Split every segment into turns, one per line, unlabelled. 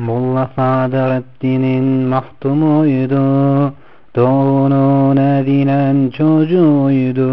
Molla Sadreddin'in mahtumuydu. Doğunun edilen çocuğuydu.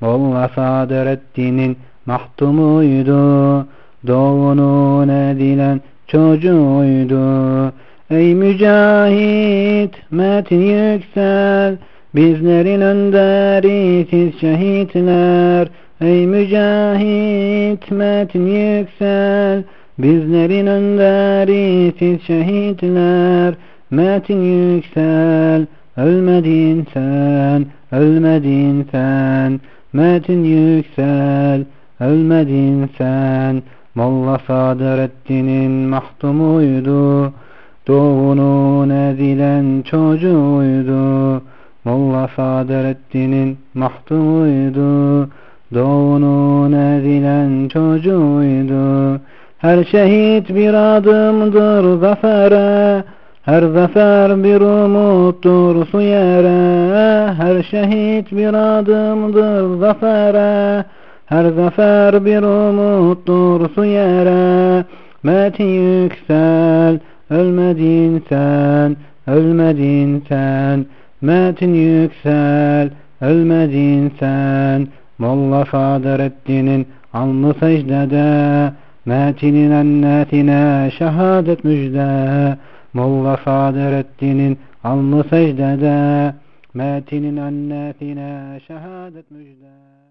Molla Sadreddin'in mahtumuydu. Doğunun edilen çocuğuydu. Ey mücahit metin yüksel, bizlerin önderi siz şehitler. Ey mücahit metin yüksel, bizlerin önderi siz şehitler. Metin yüksel, ölmedin sen, ölmedin sen. Metin yüksel, ölmedin sen. Molla Sadreddin'in mahtumuydu. Doğunun edilen çocuğuydu. Molla Sadreddin'in mahtumuydu. Doğunun edilen çocuğuydu. Her şehit bir adımdır zafere. Her zafer bir umuttur su yere. Her şehit bir adımdır zafere. Her zafer bir umuttur su yere. Metin yüksel, ölmedin sen, ölmedin sen. Metin yüksel, ölmedin sen. Molla Sadreddin'in alnı secdede. Metinin ennetine şehadet müjde. Molla Sadreddin'in alnı secdede. Metinin ennetine şehadet müjde.